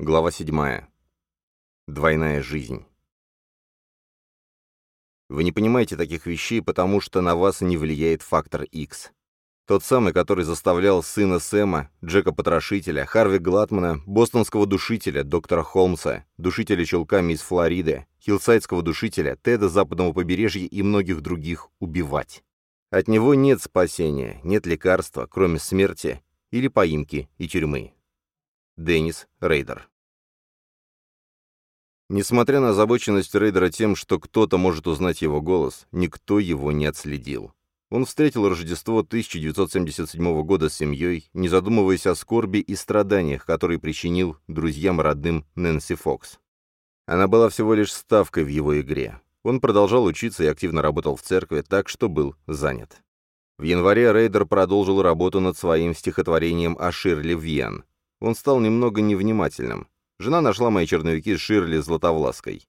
Глава 7. Двойная жизнь. Вы не понимаете таких вещей, потому что на вас не влияет фактор X. Тот самый, который заставлял сына Сэма, Джека Потрошителя, Харви Глатмана, бостонского душителя, доктора Холмса, душителя чулками из Флориды, хиллсайдского душителя, Теда западного побережья и многих других убивать. От него нет спасения, нет лекарства, кроме смерти или поимки и тюрьмы. Деннис Рейдер. Несмотря на озабоченность Рейдера тем, что кто-то может узнать его голос, никто его не отследил. Он встретил Рождество 1977 года с семьей, не задумываясь о скорби и страданиях, которые причинил друзьям родным Нэнси Фокс. Она была всего лишь ставкой в его игре. Он продолжал учиться и активно работал в церкви, так что был занят. В январе Рейдер продолжил работу над своим стихотворением о Ширли Вьен, он стал немного невнимательным. Жена нашла мои черновики с Ширли Златовлаской.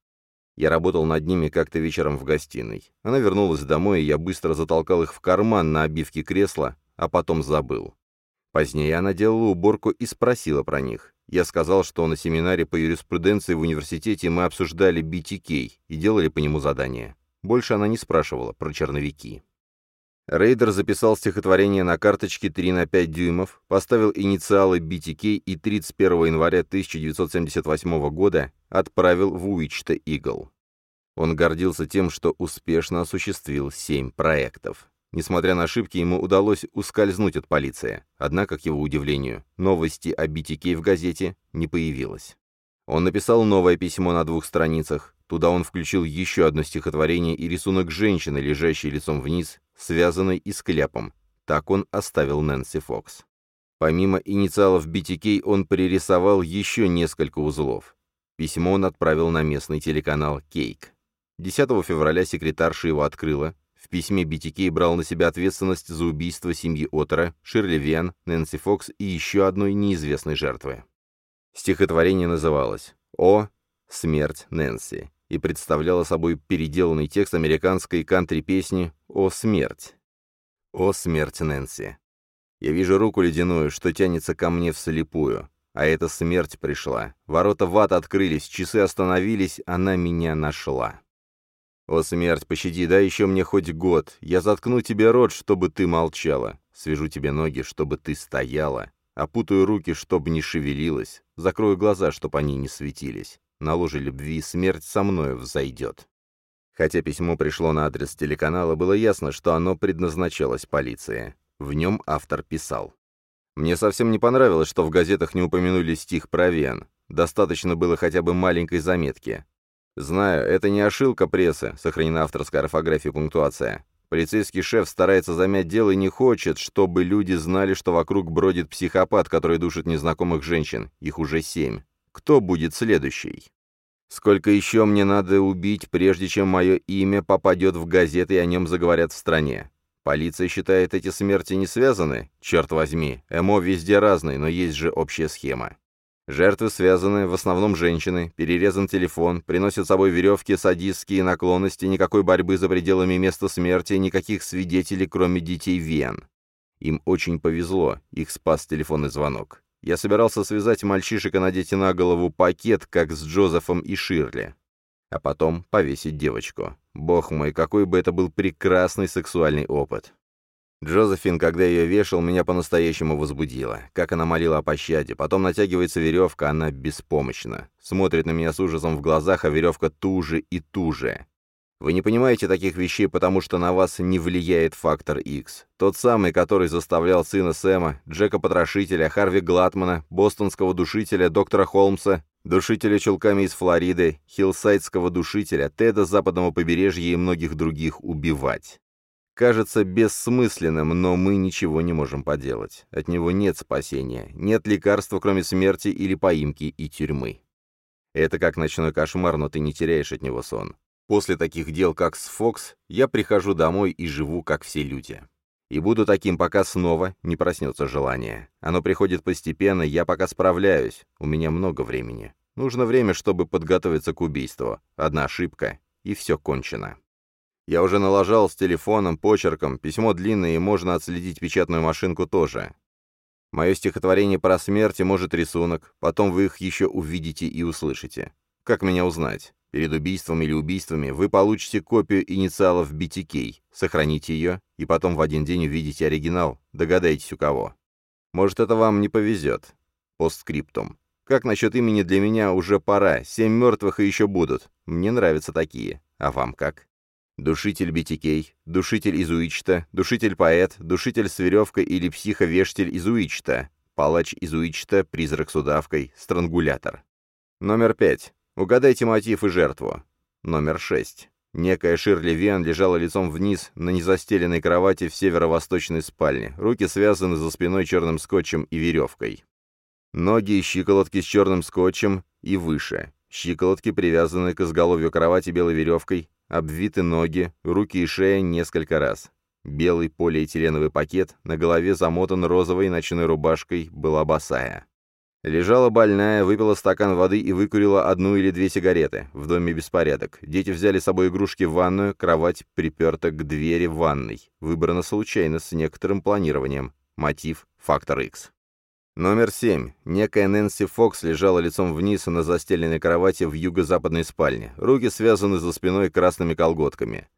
Я работал над ними как-то вечером в гостиной. Она вернулась домой, и я быстро затолкал их в карман на обивке кресла, а потом забыл. Позднее она делала уборку и спросила про них. Я сказал, что на семинаре по юриспруденции в университете мы обсуждали BTK и делали по нему задание. Больше она не спрашивала про черновики. Рейдер записал стихотворение на карточке 3 на 5 дюймов, поставил инициалы BTK и 31 января 1978 года отправил в Уичта Игл. Он гордился тем, что успешно осуществил семь проектов. Несмотря на ошибки, ему удалось ускользнуть от полиции, однако, к его удивлению, новости о BTK в газете не появилось. Он написал новое письмо на двух страницах, Туда он включил еще одно стихотворение и рисунок женщины, лежащей лицом вниз, связанной и с кляпом. Так он оставил Нэнси Фокс. Помимо инициалов BTK он пририсовал еще несколько узлов. Письмо он отправил на местный телеканал «Кейк». 10 февраля секретарша его открыла. В письме BTK брал на себя ответственность за убийство семьи Отера, Ширли Вен, Нэнси Фокс и еще одной неизвестной жертвы. Стихотворение называлось «О, смерть Нэнси» и представляла собой переделанный текст американской кантри-песни «О смерть». «О смерть Нэнси». Я вижу руку ледяную, что тянется ко мне вслепую. А эта смерть пришла. Ворота в ад открылись, часы остановились, она меня нашла. О, смерть, пощади, дай еще мне хоть год. Я заткну тебе рот, чтобы ты молчала. Свяжу тебе ноги, чтобы ты стояла. Опутаю руки, чтобы не шевелилась. Закрою глаза, чтобы они не светились на ложе любви смерть со мною взойдет. Хотя письмо пришло на адрес телеканала, было ясно, что оно предназначалось полиции. В нем автор писал. «Мне совсем не понравилось, что в газетах не упомянули стих про Вен. Достаточно было хотя бы маленькой заметки. Знаю, это не ошибка прессы, сохранена авторская орфография и пунктуация. Полицейский шеф старается замять дело и не хочет, чтобы люди знали, что вокруг бродит психопат, который душит незнакомых женщин. Их уже семь. Кто будет следующий? Сколько еще мне надо убить, прежде чем мое имя попадет в газеты и о нем заговорят в стране? Полиция считает эти смерти не связаны? Черт возьми, ЭМО везде разный, но есть же общая схема. Жертвы связаны, в основном женщины, перерезан телефон, приносят с собой веревки, садистские наклонности, никакой борьбы за пределами места смерти, никаких свидетелей, кроме детей Вен. Им очень повезло, их спас телефонный звонок. Я собирался связать мальчишек и надеть на голову пакет, как с Джозефом и Ширли. А потом повесить девочку. Бог мой, какой бы это был прекрасный сексуальный опыт. Джозефин, когда ее вешал, меня по-настоящему возбудила. Как она молила о пощаде. Потом натягивается веревка, она беспомощна. Смотрит на меня с ужасом в глазах, а веревка туже и туже. Вы не понимаете таких вещей, потому что на вас не влияет фактор X. Тот самый, который заставлял сына Сэма, Джека Потрошителя, Харви Глатмана, бостонского душителя, доктора Холмса, душителя чулками из Флориды, хиллсайдского душителя, Теда западного побережья и многих других убивать. Кажется бессмысленным, но мы ничего не можем поделать. От него нет спасения, нет лекарства, кроме смерти или поимки и тюрьмы. Это как ночной кошмар, но ты не теряешь от него сон. После таких дел, как с Фокс, я прихожу домой и живу, как все люди. И буду таким, пока снова не проснется желание. Оно приходит постепенно, я пока справляюсь. У меня много времени. Нужно время, чтобы подготовиться к убийству. Одна ошибка, и все кончено. Я уже налажал с телефоном, почерком, письмо длинное, и можно отследить печатную машинку тоже. Мое стихотворение про смерть и, может, рисунок, потом вы их еще увидите и услышите. Как меня узнать? Перед убийством или убийствами вы получите копию инициалов BTK, сохраните ее, и потом в один день увидите оригинал, догадайтесь у кого. Может, это вам не повезет. Постскриптум. Как насчет имени для меня уже пора, семь мертвых и еще будут. Мне нравятся такие. А вам как? Душитель BTK, душитель из Уичта, душитель-поэт, душитель с веревкой или психовештель из Уичта, палач из Уичта, призрак с удавкой, странгулятор. Номер пять. Угадайте мотив и жертву. Номер 6. Некая Ширли Вен лежала лицом вниз на незастеленной кровати в северо-восточной спальне, руки связаны за спиной черным скотчем и веревкой. Ноги и щиколотки с черным скотчем и выше. Щиколотки привязаны к изголовью кровати белой веревкой, обвиты ноги, руки и шея несколько раз. Белый полиэтиленовый пакет, на голове замотан розовой ночной рубашкой, была босая. Лежала больная, выпила стакан воды и выкурила одну или две сигареты. В доме беспорядок. Дети взяли с собой игрушки в ванную, кровать приперта к двери ванной. Выбрано случайно, с некоторым планированием. Мотив — фактор X. Номер 7. Некая Нэнси Фокс лежала лицом вниз на застеленной кровати в юго-западной спальне. Руки связаны за спиной красными колготками.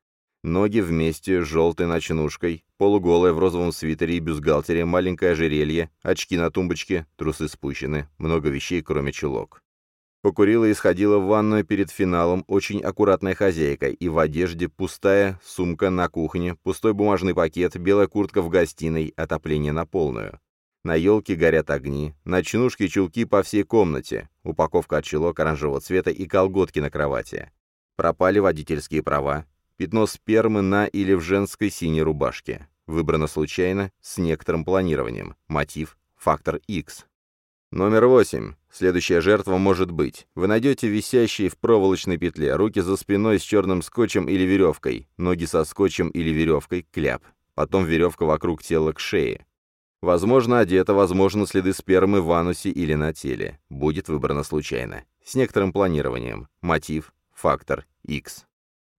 Ноги вместе, желтой ночнушкой, полуголая в розовом свитере и бюстгальтере, маленькое ожерелье, очки на тумбочке, трусы спущены, много вещей, кроме чулок. Покурила и сходила в ванную перед финалом очень аккуратная хозяйка, и в одежде пустая сумка на кухне, пустой бумажный пакет, белая куртка в гостиной, отопление на полную. На елке горят огни, ночнушки и чулки по всей комнате, упаковка от чулок оранжевого цвета и колготки на кровати. Пропали водительские права, Пятно спермы на или в женской синей рубашке. Выбрано случайно, с некоторым планированием. Мотив – фактор X. Номер 8. Следующая жертва может быть. Вы найдете висящие в проволочной петле, руки за спиной с черным скотчем или веревкой, ноги со скотчем или веревкой, кляп. Потом веревка вокруг тела к шее. Возможно, одета, возможно, следы спермы в анусе или на теле. Будет выбрано случайно. С некоторым планированием. Мотив – фактор X.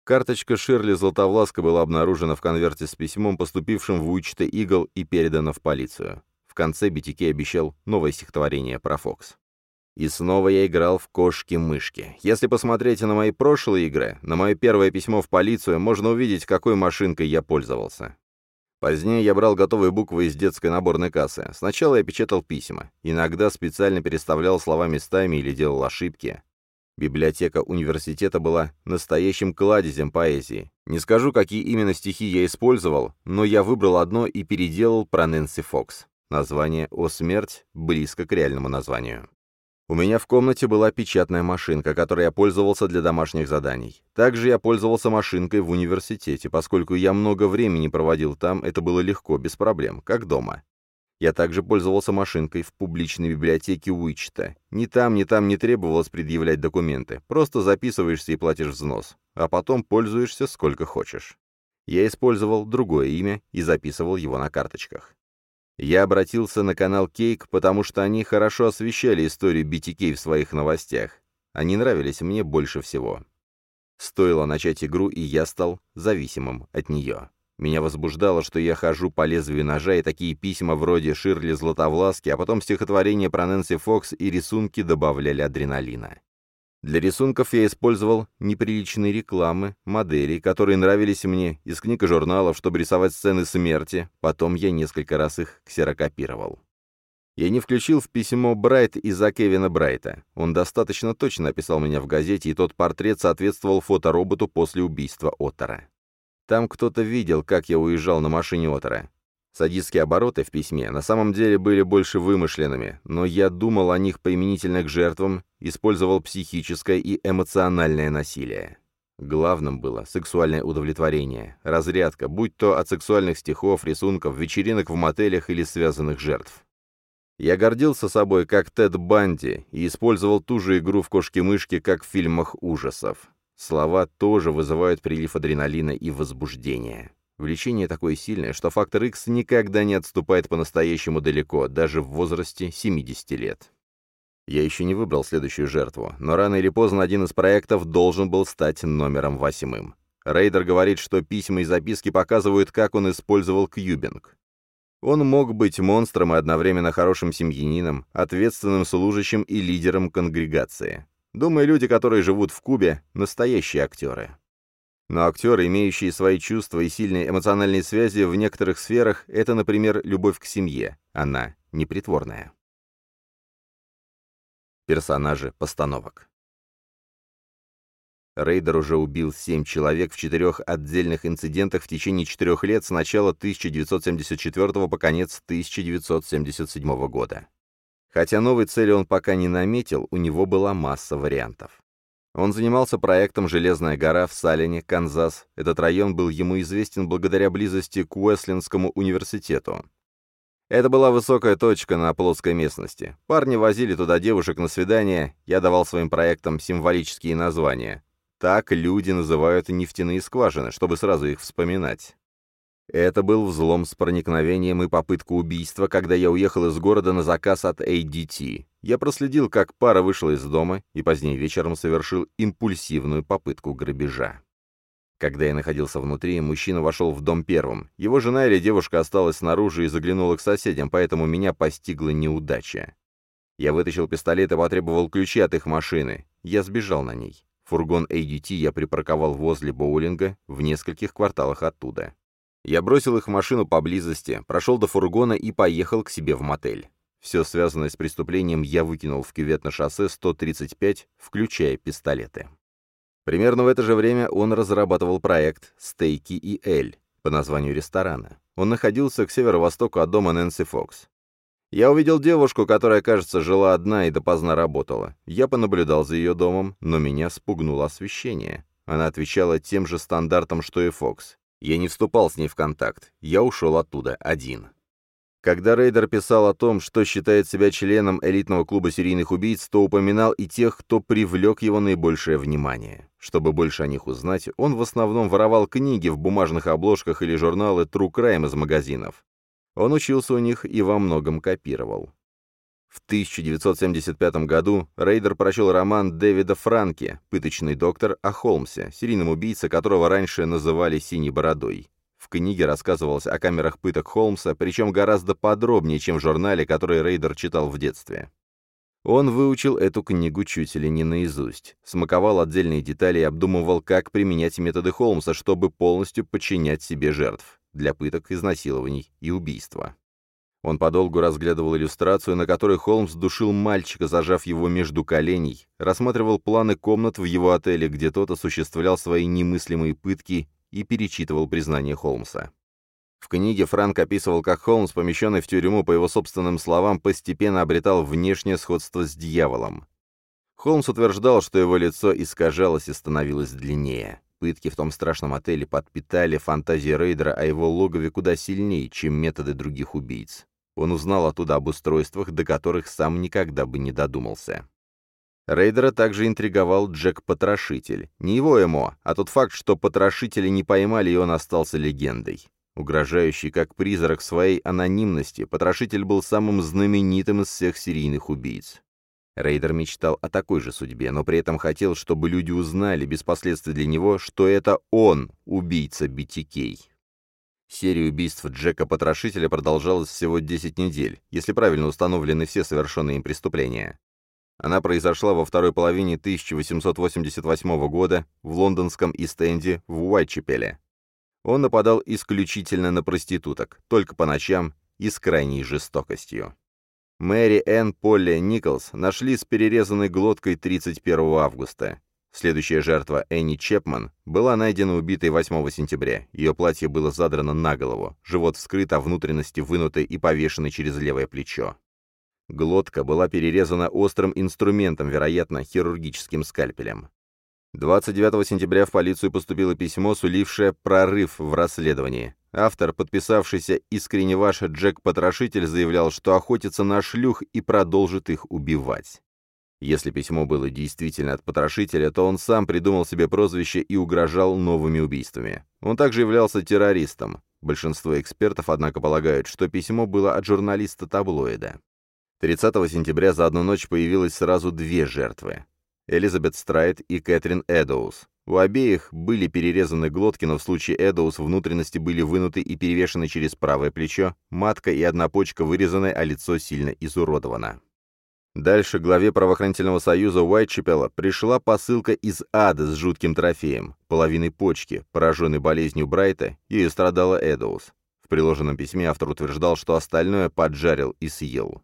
Карточка Ширли Златовласка была обнаружена в конверте с письмом, поступившим в Уичта Игл и передана в полицию. В конце BTK обещал новое стихотворение про Фокс. И снова я играл в кошки-мышки. Если посмотреть на мои прошлые игры, на мое первое письмо в полицию, можно увидеть, какой машинкой я пользовался. Позднее я брал готовые буквы из детской наборной кассы. Сначала я печатал письма. Иногда специально переставлял слова местами или делал ошибки. Библиотека университета была настоящим кладезем поэзии. Не скажу, какие именно стихи я использовал, но я выбрал одно и переделал про Нэнси Фокс. Название «О смерть» близко к реальному названию. У меня в комнате была печатная машинка, которой я пользовался для домашних заданий. Также я пользовался машинкой в университете, поскольку я много времени проводил там, это было легко, без проблем, как дома. Я также пользовался машинкой в публичной библиотеке Уичта. Ни там, ни там не требовалось предъявлять документы. Просто записываешься и платишь взнос. А потом пользуешься сколько хочешь. Я использовал другое имя и записывал его на карточках. Я обратился на канал Кейк, потому что они хорошо освещали историю BTK в своих новостях. Они нравились мне больше всего. Стоило начать игру, и я стал зависимым от нее. Меня возбуждало, что я хожу по лезвию ножа, и такие письма вроде Ширли Златовласки, а потом стихотворения про Нэнси Фокс и рисунки добавляли адреналина. Для рисунков я использовал неприличные рекламы, модели, которые нравились мне, из книг и журналов, чтобы рисовать сцены смерти, потом я несколько раз их ксерокопировал. Я не включил в письмо Брайт из-за Кевина Брайта. Он достаточно точно описал меня в газете, и тот портрет соответствовал фотороботу после убийства Оттера. Там кто-то видел, как я уезжал на машине Отора. Садистские обороты в письме на самом деле были больше вымышленными, но я думал о них применительно к жертвам, использовал психическое и эмоциональное насилие. Главным было сексуальное удовлетворение, разрядка, будь то от сексуальных стихов, рисунков, вечеринок в мотелях или связанных жертв. Я гордился собой, как Тед Банди, и использовал ту же игру в кошки-мышки, как в фильмах ужасов. Слова тоже вызывают прилив адреналина и возбуждения. Влечение такое сильное, что фактор X никогда не отступает по-настоящему далеко, даже в возрасте 70 лет. Я еще не выбрал следующую жертву, но рано или поздно один из проектов должен был стать номером восьмым. Рейдер говорит, что письма и записки показывают, как он использовал кьюбинг. Он мог быть монстром и одновременно хорошим семьянином, ответственным служащим и лидером конгрегации. Думаю, люди, которые живут в Кубе, настоящие актеры. Но актеры, имеющие свои чувства и сильные эмоциональные связи в некоторых сферах, это, например, любовь к семье. Она непритворная. Персонажи постановок. Рейдер уже убил семь человек в четырех отдельных инцидентах в течение четырех лет с начала 1974 по конец 1977 года. Хотя новой цели он пока не наметил, у него была масса вариантов. Он занимался проектом «Железная гора» в Салине, Канзас. Этот район был ему известен благодаря близости к Уэслинскому университету. Это была высокая точка на плоской местности. Парни возили туда девушек на свидание, я давал своим проектам символические названия. Так люди называют нефтяные скважины, чтобы сразу их вспоминать. Это был взлом с проникновением и попытка убийства, когда я уехал из города на заказ от ADT. Я проследил, как пара вышла из дома, и позднее вечером совершил импульсивную попытку грабежа. Когда я находился внутри, мужчина вошел в дом первым. Его жена или девушка осталась снаружи и заглянула к соседям, поэтому меня постигла неудача. Я вытащил пистолет и потребовал ключи от их машины. Я сбежал на ней. Фургон ADT я припарковал возле боулинга, в нескольких кварталах оттуда. Я бросил их в машину поблизости, прошел до фургона и поехал к себе в мотель. Все связанное с преступлением я выкинул в кювет на шоссе 135, включая пистолеты. Примерно в это же время он разрабатывал проект «Стейки и Эль» по названию ресторана. Он находился к северо-востоку от дома Нэнси Фокс. Я увидел девушку, которая, кажется, жила одна и допоздна работала. Я понаблюдал за ее домом, но меня спугнуло освещение. Она отвечала тем же стандартам, что и Фокс. Я не вступал с ней в контакт. Я ушел оттуда один. Когда Рейдер писал о том, что считает себя членом элитного клуба серийных убийц, то упоминал и тех, кто привлек его наибольшее внимание. Чтобы больше о них узнать, он в основном воровал книги в бумажных обложках или журналы True Crime из магазинов. Он учился у них и во многом копировал. В 1975 году Рейдер прочел роман Дэвида Франке «Пыточный доктор» о Холмсе, серийном убийце, которого раньше называли «синей бородой». В книге рассказывалось о камерах пыток Холмса, причем гораздо подробнее, чем в журнале, который Рейдер читал в детстве. Он выучил эту книгу чуть ли не наизусть, смаковал отдельные детали и обдумывал, как применять методы Холмса, чтобы полностью подчинять себе жертв для пыток, изнасилований и убийства. Он подолгу разглядывал иллюстрацию, на которой Холмс душил мальчика, зажав его между коленей, рассматривал планы комнат в его отеле, где тот осуществлял свои немыслимые пытки и перечитывал признание Холмса. В книге Франк описывал, как Холмс, помещенный в тюрьму, по его собственным словам, постепенно обретал внешнее сходство с дьяволом. Холмс утверждал, что его лицо искажалось и становилось длиннее. Пытки в том страшном отеле подпитали фантазии Рейдера о его логове куда сильнее, чем методы других убийц. Он узнал оттуда об устройствах, до которых сам никогда бы не додумался. Рейдера также интриговал Джек-потрошитель. Не его МО, а тот факт, что потрошителя не поймали, и он остался легендой. Угрожающий как призрак в своей анонимности, потрошитель был самым знаменитым из всех серийных убийц. Рейдер мечтал о такой же судьбе, но при этом хотел, чтобы люди узнали, без последствий для него, что это он, убийца BTK. Серия убийств Джека-потрошителя продолжалась всего 10 недель, если правильно установлены все совершенные им преступления. Она произошла во второй половине 1888 года в лондонском Истенде в Уайтчепеле. Он нападал исключительно на проституток, только по ночам и с крайней жестокостью. Мэри Энн Полли Николс нашли с перерезанной глоткой 31 августа. Следующая жертва, Энни Чепман, была найдена убитой 8 сентября. Ее платье было задрано на голову, живот вскрыт, а внутренности вынуты и повешены через левое плечо. Глотка была перерезана острым инструментом, вероятно, хирургическим скальпелем. 29 сентября в полицию поступило письмо, сулившее прорыв в расследовании. Автор, подписавшийся «Искренне ваш Джек-потрошитель», заявлял, что охотится на шлюх и продолжит их убивать. Если письмо было действительно от потрошителя, то он сам придумал себе прозвище и угрожал новыми убийствами. Он также являлся террористом. Большинство экспертов, однако, полагают, что письмо было от журналиста таблоида. 30 сентября за одну ночь появилось сразу две жертвы. Элизабет Страйт и Кэтрин Эдоус. У обеих были перерезаны глотки, но в случае Эдоус внутренности были вынуты и перевешены через правое плечо, матка и одна почка вырезаны, а лицо сильно изуродовано. Дальше главе правоохранительного союза Уайтчепела пришла посылка из ада с жутким трофеем, половиной почки, пораженной болезнью Брайта, ею страдала Эдоус. В приложенном письме автор утверждал, что остальное поджарил и съел.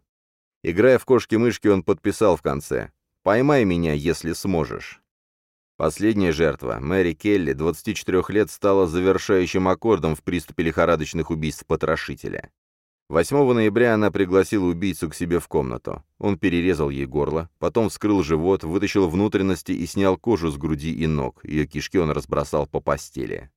Играя в кошки-мышки, он подписал в конце «Поймай меня, если сможешь». Последняя жертва, Мэри Келли, 24 лет, стала завершающим аккордом в приступе лихорадочных убийств потрошителя. 8 ноября она пригласила убийцу к себе в комнату. Он перерезал ей горло, потом вскрыл живот, вытащил внутренности и снял кожу с груди и ног. Ее кишки он разбросал по постели.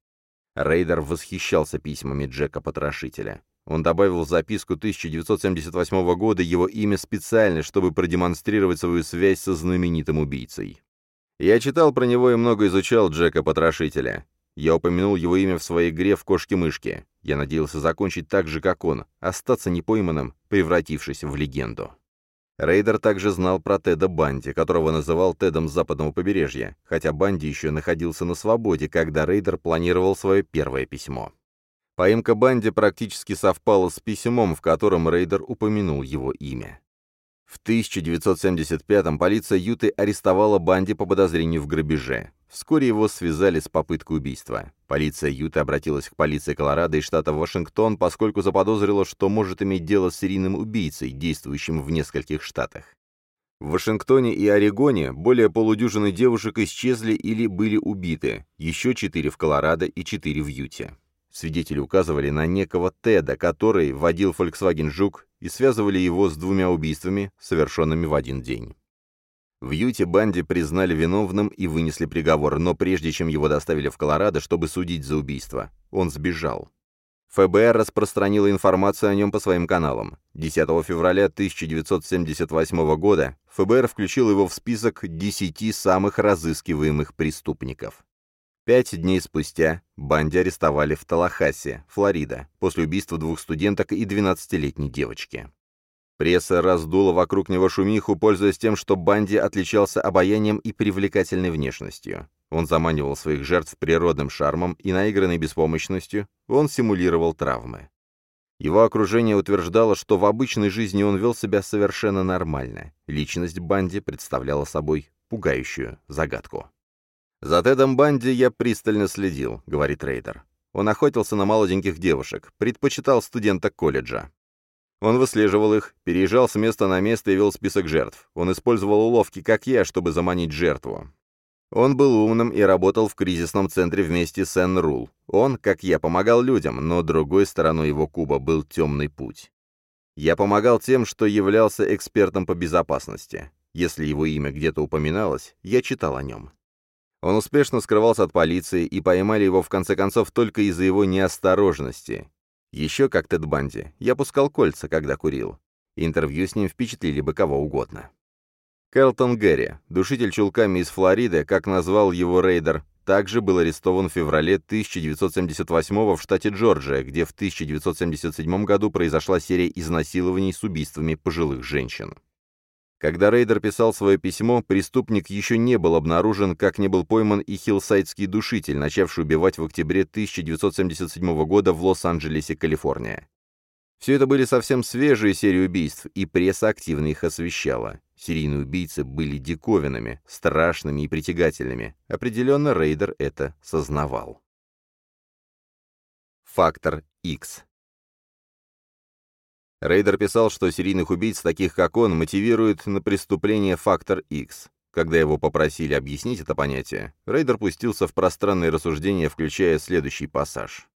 Рейдер восхищался письмами Джека-потрошителя. Он добавил в записку 1978 года его имя специально, чтобы продемонстрировать свою связь со знаменитым убийцей. Я читал про него и много изучал Джека-потрошителя. Я упомянул его имя в своей игре в «Кошки-мышки». Я надеялся закончить так же, как он, остаться непойманным, превратившись в легенду. Рейдер также знал про Теда Банди, которого называл Тедом с западного побережья, хотя Банди еще находился на свободе, когда Рейдер планировал свое первое письмо. Поимка Банди практически совпала с письмом, в котором Рейдер упомянул его имя. В 1975-м полиция Юты арестовала Банди по подозрению в грабеже. Вскоре его связали с попыткой убийства. Полиция Юты обратилась к полиции Колорадо и штата Вашингтон, поскольку заподозрила, что может иметь дело с серийным убийцей, действующим в нескольких штатах. В Вашингтоне и Орегоне более полудюжины девушек исчезли или были убиты, еще четыре в Колорадо и четыре в Юте. Свидетели указывали на некого Теда, который водил Volkswagen Жук и связывали его с двумя убийствами, совершенными в один день. В Юте Банди признали виновным и вынесли приговор, но прежде чем его доставили в Колорадо, чтобы судить за убийство, он сбежал. ФБР распространило информацию о нем по своим каналам. 10 февраля 1978 года ФБР включил его в список 10 самых разыскиваемых преступников. Пять дней спустя Банди арестовали в Талахассе, Флорида, после убийства двух студенток и 12-летней девочки. Пресса раздула вокруг него шумиху, пользуясь тем, что Банди отличался обаянием и привлекательной внешностью. Он заманивал своих жертв природным шармом и наигранной беспомощностью, он симулировал травмы. Его окружение утверждало, что в обычной жизни он вел себя совершенно нормально. Личность Банди представляла собой пугающую загадку. «За Тедом Банди я пристально следил», — говорит Рейдер. Он охотился на молоденьких девушек, предпочитал студента колледжа. Он выслеживал их, переезжал с места на место и вел список жертв. Он использовал уловки, как я, чтобы заманить жертву. Он был умным и работал в кризисном центре вместе с Энн Рул. Он, как я, помогал людям, но другой стороной его куба был темный путь. Я помогал тем, что являлся экспертом по безопасности. Если его имя где-то упоминалось, я читал о нем. Он успешно скрывался от полиции, и поймали его в конце концов только из-за его неосторожности. Еще как Тед Банди, я пускал кольца, когда курил. Интервью с ним впечатлили бы кого угодно. Кэлтон Гэри, душитель чулками из Флориды, как назвал его рейдер, также был арестован в феврале 1978 в штате Джорджия, где в 1977 году произошла серия изнасилований с убийствами пожилых женщин. Когда Рейдер писал свое письмо, преступник еще не был обнаружен, как не был пойман и хиллсайдский душитель, начавший убивать в октябре 1977 года в Лос-Анджелесе, Калифорния. Все это были совсем свежие серии убийств, и пресса активно их освещала. Серийные убийцы были диковинами, страшными и притягательными. Определенно Рейдер это сознавал. Фактор X Рейдер писал, что серийных убийц, таких как он, мотивирует на преступление фактор X. Когда его попросили объяснить это понятие, Рейдер пустился в пространные рассуждения, включая следующий пассаж.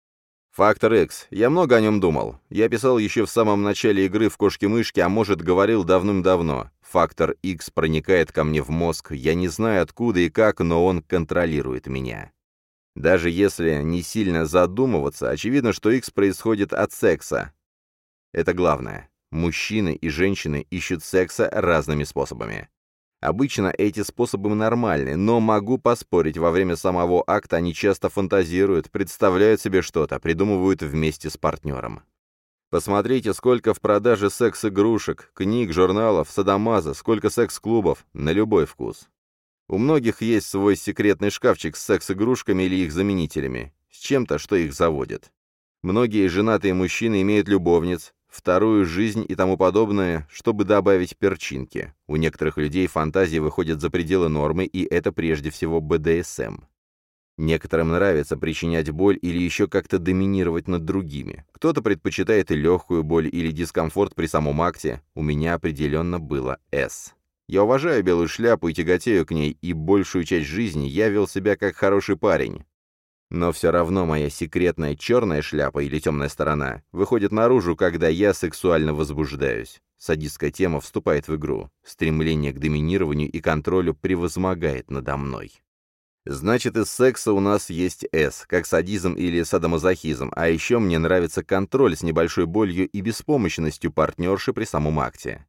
«Фактор X. Я много о нем думал. Я писал еще в самом начале игры в кошки-мышки, а может, говорил давным-давно. Фактор X проникает ко мне в мозг. Я не знаю, откуда и как, но он контролирует меня. Даже если не сильно задумываться, очевидно, что X происходит от секса, это главное. Мужчины и женщины ищут секса разными способами. Обычно эти способы нормальны, но могу поспорить, во время самого акта они часто фантазируют, представляют себе что-то, придумывают вместе с партнером. Посмотрите, сколько в продаже секс-игрушек, книг, журналов, садомаза, сколько секс-клубов, на любой вкус. У многих есть свой секретный шкафчик с секс-игрушками или их заменителями, с чем-то, что их заводит. Многие женатые мужчины имеют любовниц, вторую жизнь и тому подобное, чтобы добавить перчинки. У некоторых людей фантазии выходят за пределы нормы, и это прежде всего БДСМ. Некоторым нравится причинять боль или еще как-то доминировать над другими. Кто-то предпочитает и легкую боль или дискомфорт при самом акте. У меня определенно было «С». Я уважаю белую шляпу и тяготею к ней, и большую часть жизни я вел себя как хороший парень. Но все равно моя секретная черная шляпа или темная сторона выходит наружу, когда я сексуально возбуждаюсь. Садистская тема вступает в игру. Стремление к доминированию и контролю превозмогает надо мной. Значит, из секса у нас есть «С», как садизм или садомазохизм, а еще мне нравится контроль с небольшой болью и беспомощностью партнерши при самом акте.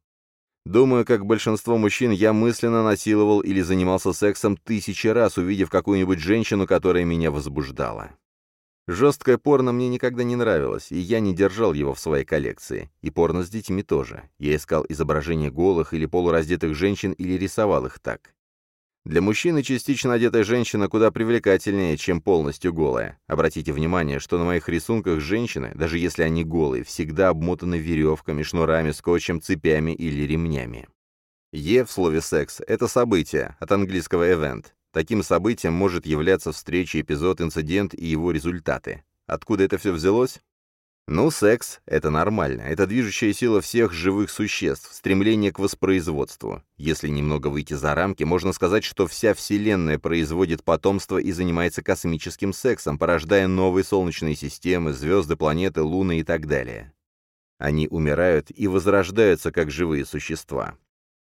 Думаю, как большинство мужчин, я мысленно насиловал или занимался сексом тысячи раз, увидев какую-нибудь женщину, которая меня возбуждала. Жесткое порно мне никогда не нравилось, и я не держал его в своей коллекции. И порно с детьми тоже. Я искал изображения голых или полураздетых женщин или рисовал их так. Для мужчины частично одетая женщина куда привлекательнее, чем полностью голая. Обратите внимание, что на моих рисунках женщины, даже если они голые, всегда обмотаны веревками, шнурами, скотчем, цепями или ремнями. «Е» в слове «секс» — это событие, от английского «event». Таким событием может являться встреча, эпизод, инцидент и его результаты. Откуда это все взялось? Ну, секс — это нормально. Это движущая сила всех живых существ, стремление к воспроизводству. Если немного выйти за рамки, можно сказать, что вся Вселенная производит потомство и занимается космическим сексом, порождая новые солнечные системы, звезды, планеты, луны и так далее. Они умирают и возрождаются как живые существа.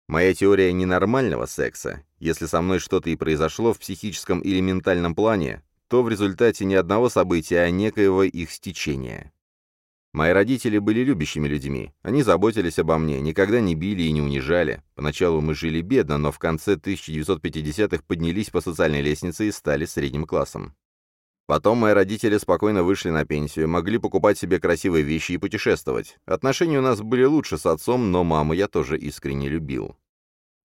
Моя теория ненормального секса, если со мной что-то и произошло в психическом или ментальном плане, то в результате не одного события, а некоего их стечения. Мои родители были любящими людьми. Они заботились обо мне, никогда не били и не унижали. Поначалу мы жили бедно, но в конце 1950-х поднялись по социальной лестнице и стали средним классом. Потом мои родители спокойно вышли на пенсию, могли покупать себе красивые вещи и путешествовать. Отношения у нас были лучше с отцом, но маму я тоже искренне любил.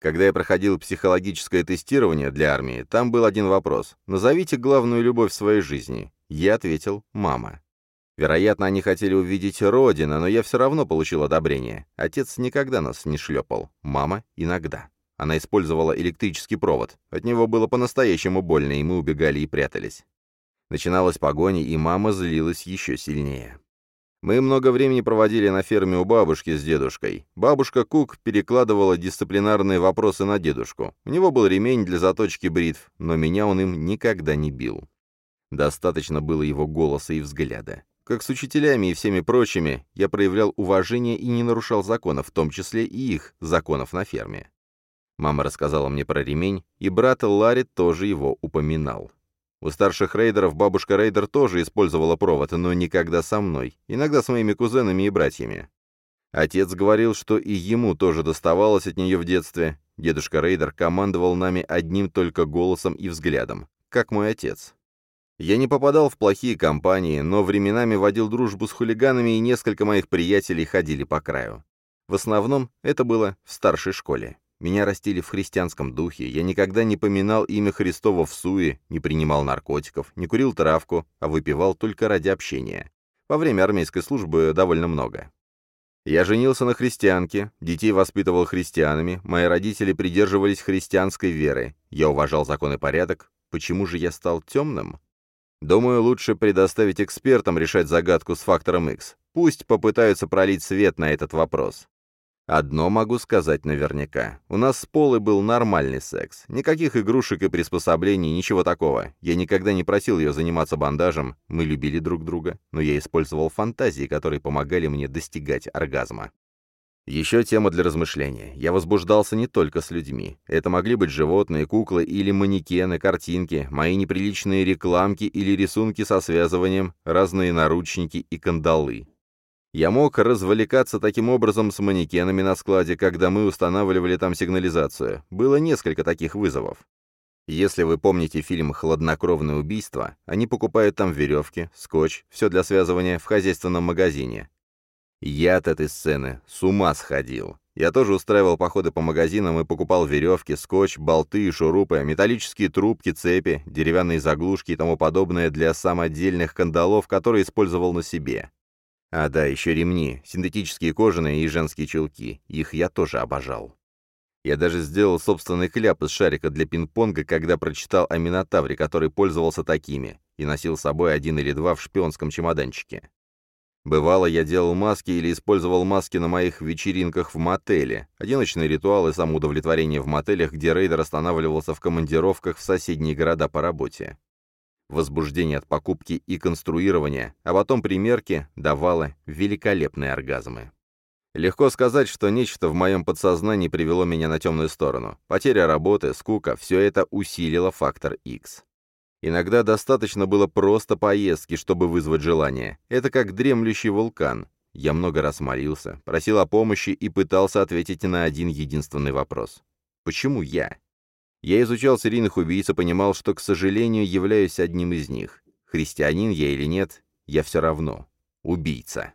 Когда я проходил психологическое тестирование для армии, там был один вопрос. «Назовите главную любовь в своей жизни». Я ответил «мама». Вероятно, они хотели увидеть Родина, но я все равно получил одобрение. Отец никогда нас не шлепал, мама — иногда. Она использовала электрический провод. От него было по-настоящему больно, и мы убегали и прятались. Начиналась погоня, и мама злилась еще сильнее. Мы много времени проводили на ферме у бабушки с дедушкой. Бабушка Кук перекладывала дисциплинарные вопросы на дедушку. У него был ремень для заточки бритв, но меня он им никогда не бил. Достаточно было его голоса и взгляда. Как с учителями и всеми прочими, я проявлял уважение и не нарушал законов, в том числе и их, законов на ферме. Мама рассказала мне про ремень, и брат Ларри тоже его упоминал. У старших рейдеров бабушка Рейдер тоже использовала провод, но никогда со мной, иногда с моими кузенами и братьями. Отец говорил, что и ему тоже доставалось от нее в детстве. Дедушка Рейдер командовал нами одним только голосом и взглядом, как мой отец. Я не попадал в плохие компании, но временами водил дружбу с хулиганами, и несколько моих приятелей ходили по краю. В основном это было в старшей школе. Меня растили в христианском духе, я никогда не поминал имя Христова в суе, не принимал наркотиков, не курил травку, а выпивал только ради общения. Во время армейской службы довольно много. Я женился на христианке, детей воспитывал христианами, мои родители придерживались христианской веры, я уважал закон и порядок. Почему же я стал темным? Думаю, лучше предоставить экспертам решать загадку с фактором X. Пусть попытаются пролить свет на этот вопрос. Одно могу сказать наверняка. У нас с Полой был нормальный секс. Никаких игрушек и приспособлений, ничего такого. Я никогда не просил ее заниматься бандажем. Мы любили друг друга. Но я использовал фантазии, которые помогали мне достигать оргазма. Еще тема для размышления. Я возбуждался не только с людьми. Это могли быть животные, куклы или манекены, картинки, мои неприличные рекламки или рисунки со связыванием, разные наручники и кандалы. Я мог развлекаться таким образом с манекенами на складе, когда мы устанавливали там сигнализацию. Было несколько таких вызовов. Если вы помните фильм «Хладнокровное убийство», они покупают там веревки, скотч, все для связывания в хозяйственном магазине. Я от этой сцены с ума сходил. Я тоже устраивал походы по магазинам и покупал веревки, скотч, болты и шурупы, металлические трубки, цепи, деревянные заглушки и тому подобное для самодельных кандалов, которые использовал на себе. А да, еще ремни, синтетические кожаные и женские чулки. Их я тоже обожал. Я даже сделал собственный кляп из шарика для пинг-понга, когда прочитал о Минотавре, который пользовался такими, и носил с собой один или два в шпионском чемоданчике. Бывало, я делал маски или использовал маски на моих вечеринках в мотеле. Одиночные ритуалы самоудовлетворения в мотелях, где рейдер останавливался в командировках в соседние города по работе. Возбуждение от покупки и конструирования, а потом примерки давало великолепные оргазмы. Легко сказать, что нечто в моем подсознании привело меня на темную сторону. Потеря работы, скука — все это усилило фактор X. Иногда достаточно было просто поездки, чтобы вызвать желание. Это как дремлющий вулкан. Я много раз молился, просил о помощи и пытался ответить на один единственный вопрос. Почему я? Я изучал серийных убийц и понимал, что, к сожалению, являюсь одним из них. Христианин я или нет, я все равно убийца.